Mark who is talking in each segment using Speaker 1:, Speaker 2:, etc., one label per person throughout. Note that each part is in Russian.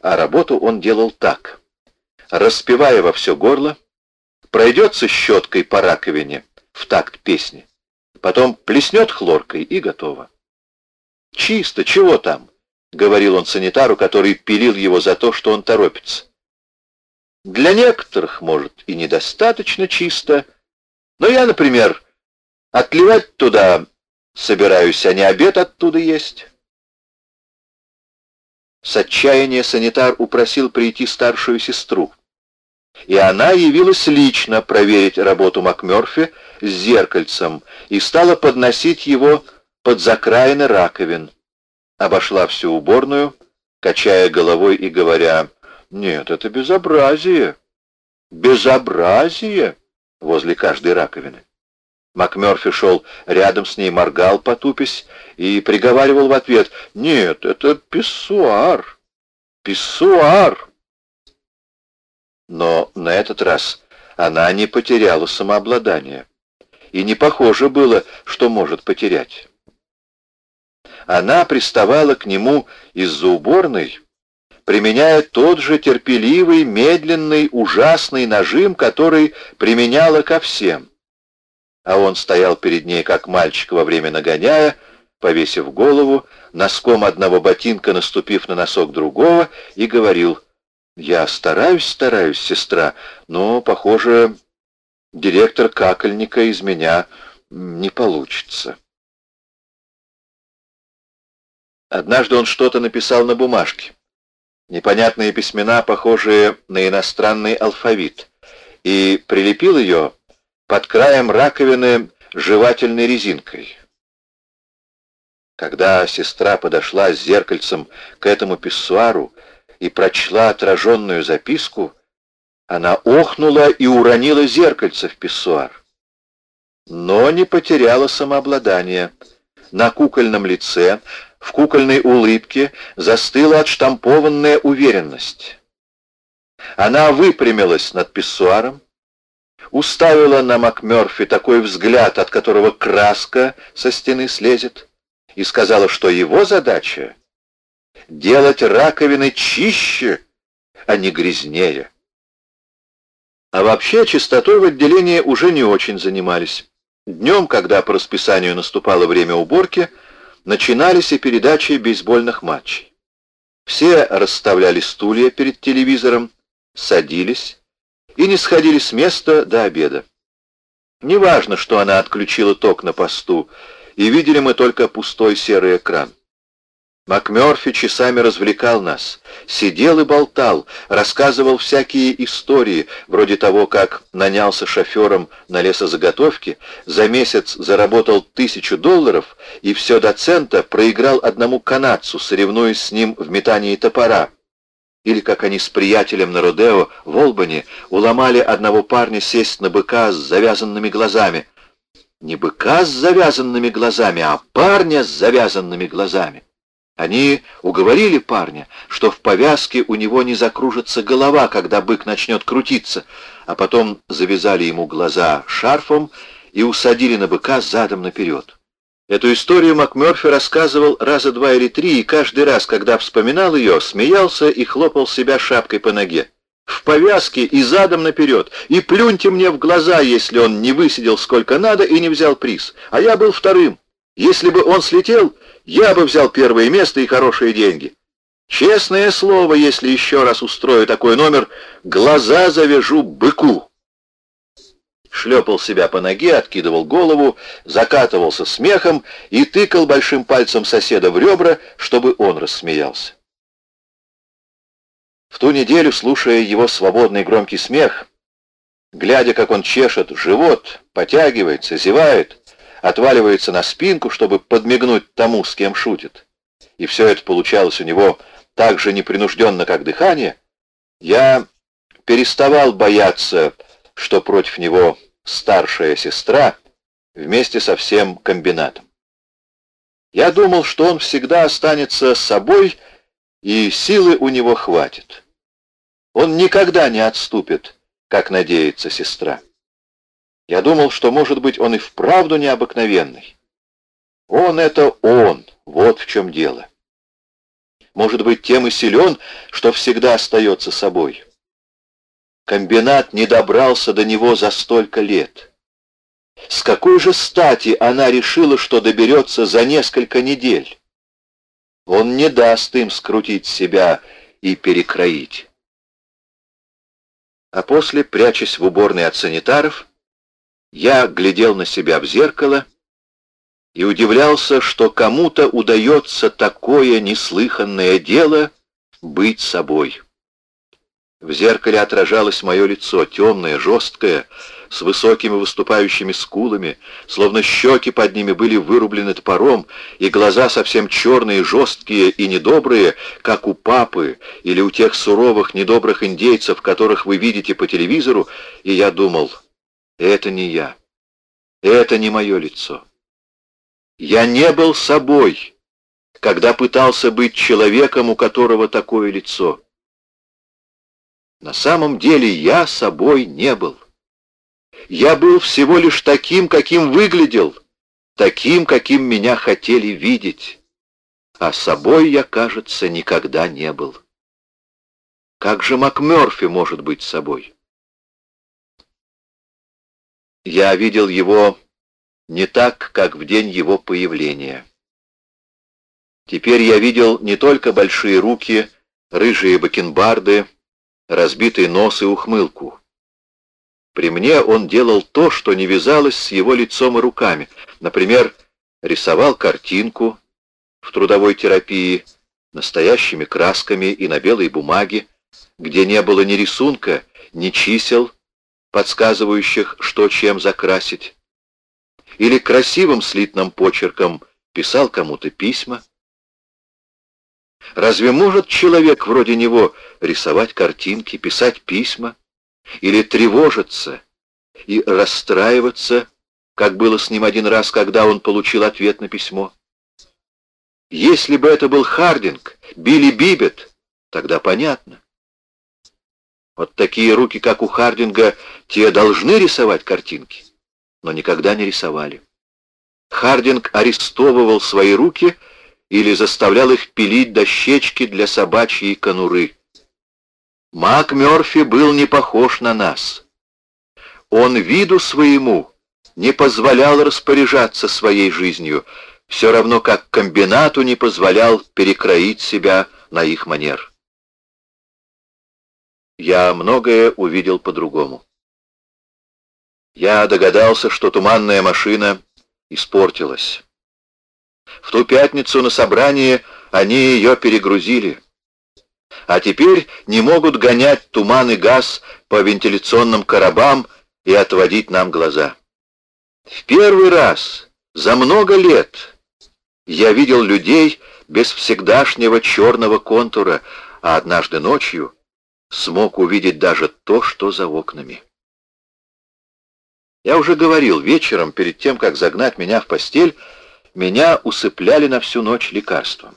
Speaker 1: а работу он делал так. Распевая во все горло, пройдется щеткой по раковине в такт песни, потом плеснет хлоркой и готово. «Чисто, чего там?» — говорил он санитару, который пилил его за то, что он торопится. «Для некоторых, может, и недостаточно чисто, но я, например, отливать туда собираюсь, а не обед оттуда есть». С отчаяния санитар упросил прийти старшую сестру и она явилась лично проверить работу МакМёрфи с зеркальцем и стала подносить его под закраины раковин. Обошла всю уборную, качая головой и говоря, «Нет, это безобразие! Безобразие!» возле каждой раковины. МакМёрфи шел рядом с ней, моргал, потупясь, и приговаривал в ответ, «Нет, это писсуар! Писсуар!» Но на этот раз она не потеряла самообладание. И не похоже было, что может потерять. Она приставала к нему из-за уборной, применяя тот же терпеливый, медленный, ужасный нажим, который применяла ко всем. А он стоял перед ней, как мальчик во время нагоняя, повесив голову, носком одного ботинка наступив на носок другого, и говорил — я стараюсь, стараюсь, сестра, но, похоже, директор какольника из меня не получится. Однажды он что-то написал на бумажке. Непонятные письмена, похожие на иностранный алфавит, и прилепил ее под краем раковины жевательной резинкой. Когда сестра подошла с зеркальцем к этому писсуару, и прочла отраженную записку, она охнула и уронила зеркальце в писсуар. Но не потеряла самообладание. На кукольном лице, в кукольной улыбке застыла отштампованная уверенность. Она выпрямилась над писсуаром, уставила на МакМёрфи такой взгляд, от которого краска со стены слезет, и сказала, что его задача делать раковины чище, а не грязнее. А вообще чистотой в отделении уже не очень занимались. Днем, когда по расписанию наступало время уборки, начинались и передачи бейсбольных матчей. Все расставляли стулья перед телевизором, садились и не сходили с места до обеда. Неважно, что она отключила ток на посту, и видели мы только пустой серый экран. МакМёрфи часами развлекал нас, сидел и болтал, рассказывал всякие истории, вроде того, как нанялся шофером на лесозаготовке, за месяц заработал тысячу долларов и все до цента проиграл одному канадцу, соревнуясь с ним в метании топора. Или как они с приятелем на Родео в Олбани уломали одного парня сесть на быка с завязанными глазами. Не быка с завязанными глазами, а парня с завязанными глазами. Они уговорили парня, что в повязке у него не закружится голова, когда бык начнет крутиться, а потом завязали ему глаза шарфом и усадили на быка задом наперед. Эту историю МакМёрфи рассказывал раза два или три, и каждый раз, когда вспоминал ее, смеялся и хлопал себя шапкой по ноге. В повязке и задом наперед, и плюньте мне в глаза, если он не высидел сколько надо и не взял приз, а я был вторым. Если бы он слетел, я бы взял первое место и хорошие деньги. Честное слово, если еще раз устрою такой номер, глаза завяжу быку. Шлепал себя по ноге, откидывал голову, закатывался смехом и тыкал большим пальцем соседа в ребра, чтобы он рассмеялся. В ту неделю, слушая его свободный громкий смех, глядя, как он чешет живот, потягивается, зевает, отваливается на спинку, чтобы подмигнуть тому, с кем шутит, и все это получалось у него так же непринужденно, как дыхание, я переставал бояться, что против него старшая сестра вместе со всем комбинатом. Я думал, что он всегда останется собой, и силы у него хватит. Он никогда не отступит, как надеется сестра. Я думал, что, может быть, он и вправду необыкновенный. Он — это он, вот в чем дело. может быть, тем и силен, что всегда остается собой. Комбинат не добрался до него за столько лет. С какой же стати она решила, что доберется за несколько недель? Он не даст им скрутить себя и перекроить. А после, прячась в уборной от санитаров, я глядел на себя в зеркало и удивлялся, что кому-то удается такое неслыханное дело быть собой. В зеркале отражалось мое лицо, темное, жесткое, с высокими выступающими скулами, словно щеки под ними были вырублены топором, и глаза совсем черные, жесткие и недобрые, как у папы или у тех суровых, недобрых индейцев, которых вы видите по телевизору, и я думал, это не я, это не мое лицо. Я не был собой, когда пытался быть человеком, у которого такое лицо. На самом деле я собой не был. Я был всего лишь таким, каким выглядел, таким, каким меня хотели видеть. А собой я, кажется, никогда не был. Как же МакМёрфи может быть собой? Я видел его не так, как в день его появления. Теперь я видел не только большие руки, рыжие бакенбарды, разбитый нос и ухмылку. При мне он делал то, что не вязалось с его лицом и руками. Например, рисовал картинку в трудовой терапии настоящими красками и на белой бумаге, где не было ни рисунка, ни чисел, подсказывающих, что чем закрасить. Или красивым слитным почерком писал кому-то письма. Разве может человек вроде него рисовать картинки, писать письма или тревожиться и расстраиваться, как было с ним один раз, когда он получил ответ на письмо? Если бы это был Хардинг, Билли Бибет, тогда понятно. Вот такие руки, как у Хардинга, те должны рисовать картинки, но никогда не рисовали. Хардинг арестовывал свои руки или заставлял их пилить дощечки для собачьей конуры. Мак Мёрфи был не похож на нас. Он виду своему не позволял распоряжаться своей жизнью, все равно как комбинату не позволял перекроить себя на их манер. Я многое увидел по-другому. Я догадался, что туманная машина испортилась. В ту пятницу на собрании они ее перегрузили. А теперь не могут гонять туман и газ по вентиляционным коробам и отводить нам глаза. В первый раз за много лет я видел людей без всегдашнего черного контура, а однажды ночью смог увидеть даже то, что за окнами. Я уже говорил, вечером, перед тем, как загнать меня в постель, меня усыпляли на всю ночь лекарством.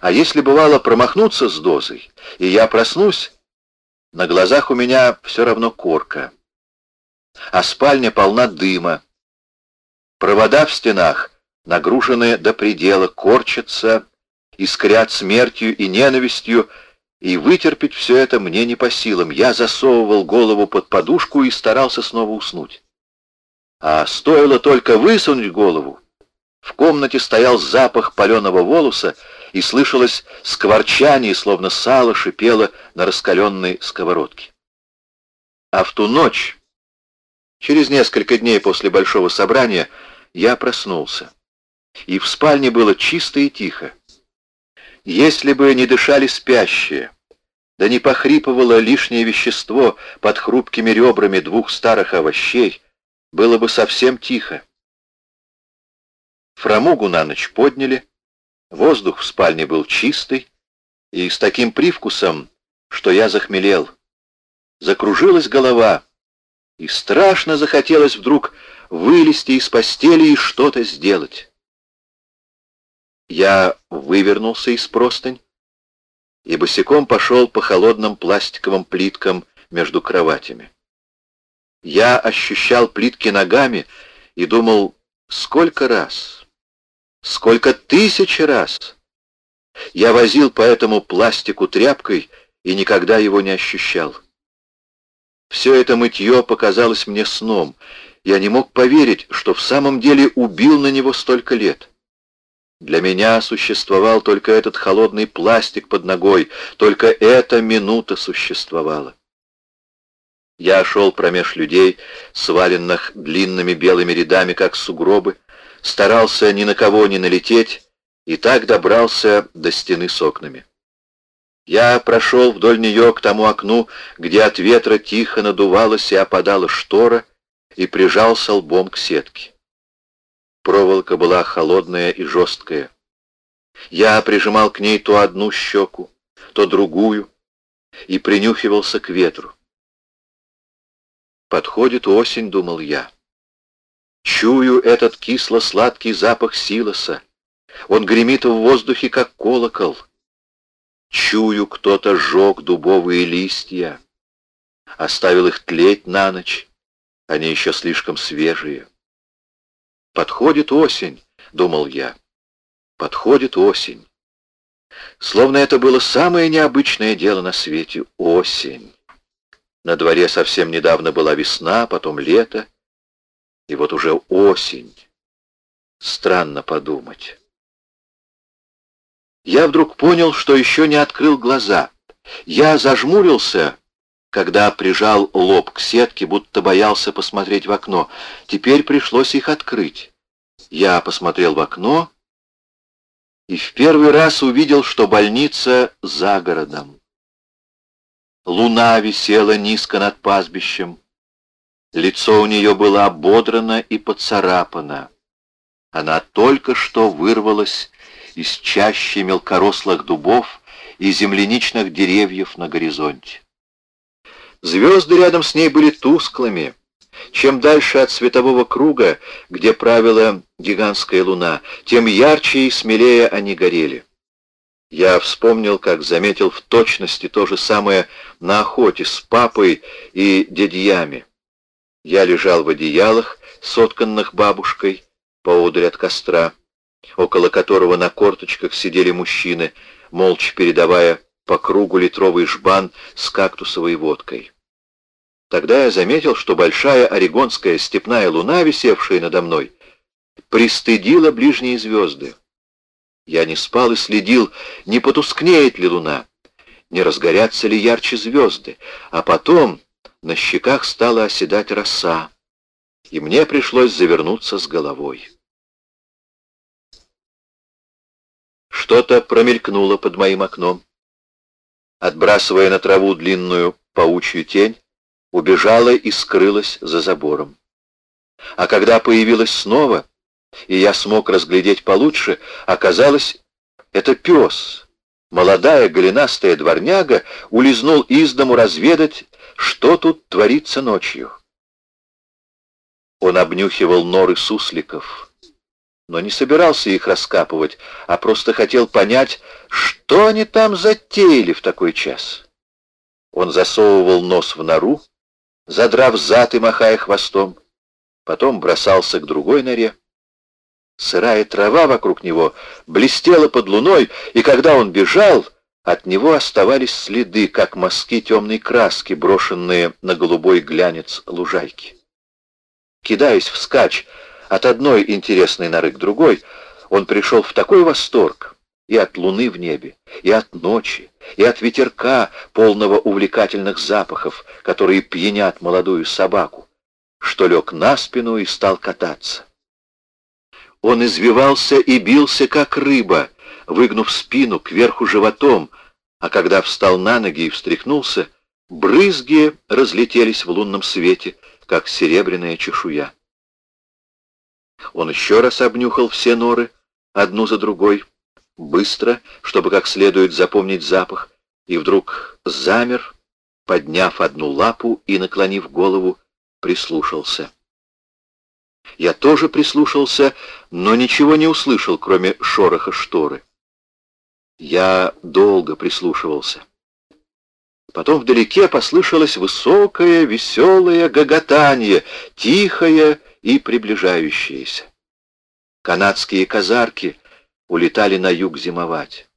Speaker 1: А если бывало промахнуться с дозой, и я проснусь, на глазах у меня все равно корка. А спальня полна дыма. Провода в стенах нагружены до предела, корчатся, искрят смертью и ненавистью, и вытерпеть все это мне не по силам. Я засовывал голову под подушку и старался снова уснуть. А стоило только высунуть голову, в комнате стоял запах паленого волоса, и слышалось скворчание, словно сало шипело на раскаленной сковородке. А в ту ночь, через несколько дней после большого собрания, я проснулся. И в спальне было чисто и тихо. Если бы не дышали спящие, да не похрипывало лишнее вещество под хрупкими ребрами двух старых овощей, было бы совсем тихо. Фрамугу на ночь подняли, воздух в спальне был чистый и с таким привкусом, что я захмелел. Закружилась голова, и страшно захотелось вдруг вылезти из постели и что-то сделать. Я вывернулся из простынь и босиком пошел по холодным пластиковым плиткам между кроватями. Я ощущал плитки ногами и думал, сколько раз, Сколько тысяч раз Я возил по этому пластику тряпкой и никогда его не ощущал. Все это мытье показалось мне сном. Я не мог поверить, что в самом деле убил на него столько лет. Для меня существовал только этот холодный пластик под ногой, только эта минута существовала. Я шел промеж людей, сваленных длинными белыми рядами, как сугробы, старался ни на кого не налететь, и так добрался до стены с окнами. Я прошел вдоль нее к тому окну, где от ветра тихо надувалась и опадала штора, и прижался лбом к сетке. Проволока была холодная и жесткая. Я прижимал к ней то одну щеку, то другую, и принюхивался к ветру. Подходит осень, думал я. Чую этот кисло-сладкий запах силоса. Он гремит в воздухе, как колокол. Чую, кто-то сжег дубовые листья. Оставил их тлеть на ночь. Они еще слишком свежие. Подходит осень, думал я. Подходит осень. Словно это было самое необычное дело на свете — осень. На дворе совсем недавно была весна, потом лето, и вот уже осень. Странно подумать. Я вдруг понял, что еще не открыл глаза. Я зажмурился, когда прижал лоб к сетке, будто боялся посмотреть в окно. Теперь пришлось их открыть. Я посмотрел в окно и в первый раз увидел, что больница за городом. Луна висела низко над пастбищем. Лицо у нее было ободрано и поцарапано. Она только что вырвалась из чащи мелкорослых дубов и земляничных деревьев на горизонте. Звезды рядом с ней были тусклыми. Чем дальше от светового круга, где правила гигантская луна, тем ярче и смелее они горели. Я вспомнил, как заметил в точности то же самое на охоте с папой и дядьями. Я лежал в одеялах, сотканных бабушкой, поодаль от костра, около которого на корточках сидели мужчины, молча передавая по кругу литровый жбан с кактусовой водкой. Тогда я заметил, что большая орегонская степная луна, висевшая надо мной, пристыдила ближние звезды. Я не спал и следил, не потускнеет ли луна, не разгорятся ли ярче звезды, а потом на щеках стала оседать роса, и мне пришлось завернуться с головой. Что-то промелькнуло под моим окном. Отбрасывая на траву длинную паучью тень, убежала и скрылась за забором. А когда появилась снова, и я смог разглядеть получше, оказалось, это пес. Молодая голенастая дворняга улизнул из дому разведать, что тут творится ночью. Он обнюхивал норы сусликов, но не собирался их раскапывать, а просто хотел понять, что они там затеяли в такой час. Он засовывал нос в нору, задрав зад и махая хвостом, потом бросался к другой норе. Сырая трава вокруг него блестела под луной, и когда он бежал, от него оставались следы, как мазки темной краски, брошенные на голубой глянец лужайки. Кидаясь вскачь от одной интересной норы к другой, он пришел в такой восторг и от луны в небе, и от ночи, и от ветерка, полного увлекательных запахов, которые пьянят молодую собаку, что лег на спину и стал кататься. Он извивался и бился, как рыба, выгнув спину кверху животом, а когда встал на ноги и встряхнулся, брызги разлетелись в лунном свете, как серебряная чешуя. Он еще раз обнюхал все норы, одну за другой, быстро, чтобы как следует запомнить запах, и вдруг замер, подняв одну лапу и, наклонив голову, прислушался. Я тоже прислушался, но ничего не услышал, кроме шороха шторы. Я долго прислушивался. Потом вдалеке послышалось высокое, веселое гоготанье, тихое и приближающееся. Канадские казарки улетали на юг зимовать.